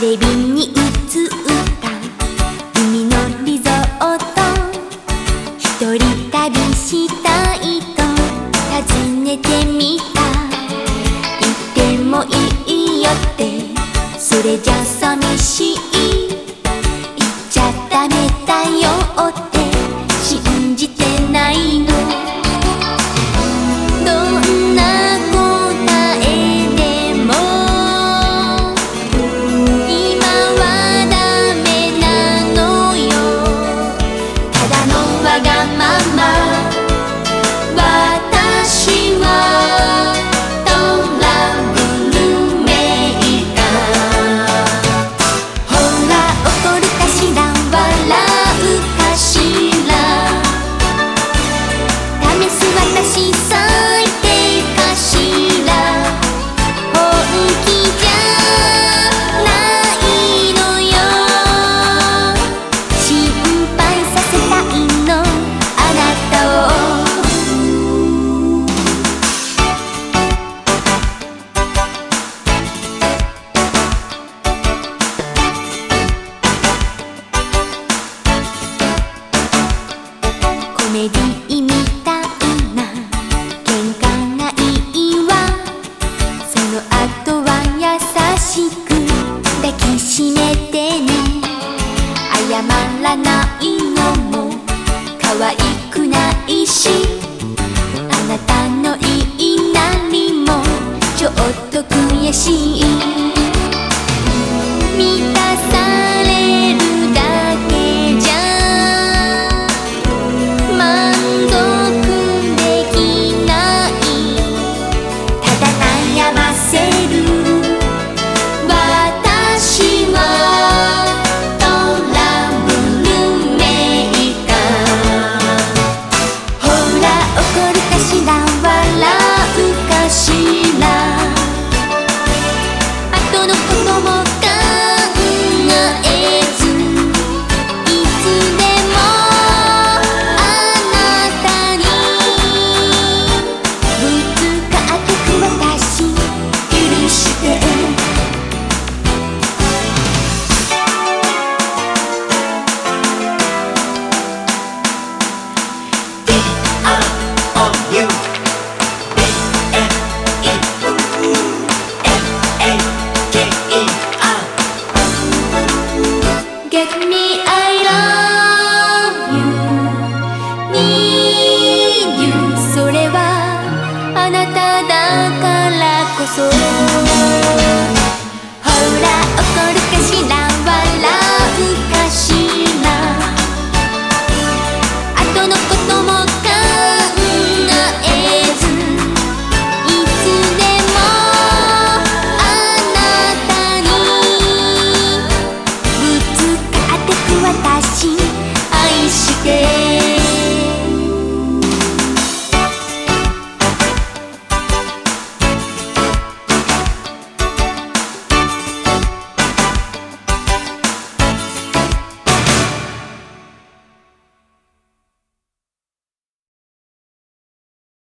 レビに映った。海のリゾート。ひとりた旅したいと尋ねてみた。行ってもいいよって。それじゃ寂しい。行っちゃダメだ。soul